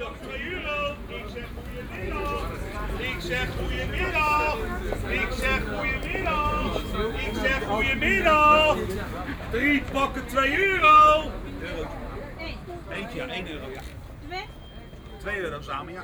dag euro. Ik zeg goedemiddag. Ik zeg goedemiddag. Ik zeg goedemiddag. Ik zeg goedemiddag. Drie pakken 2 euro. Eentje, ja, 1 euro. Ja. 2 euro samen, ja.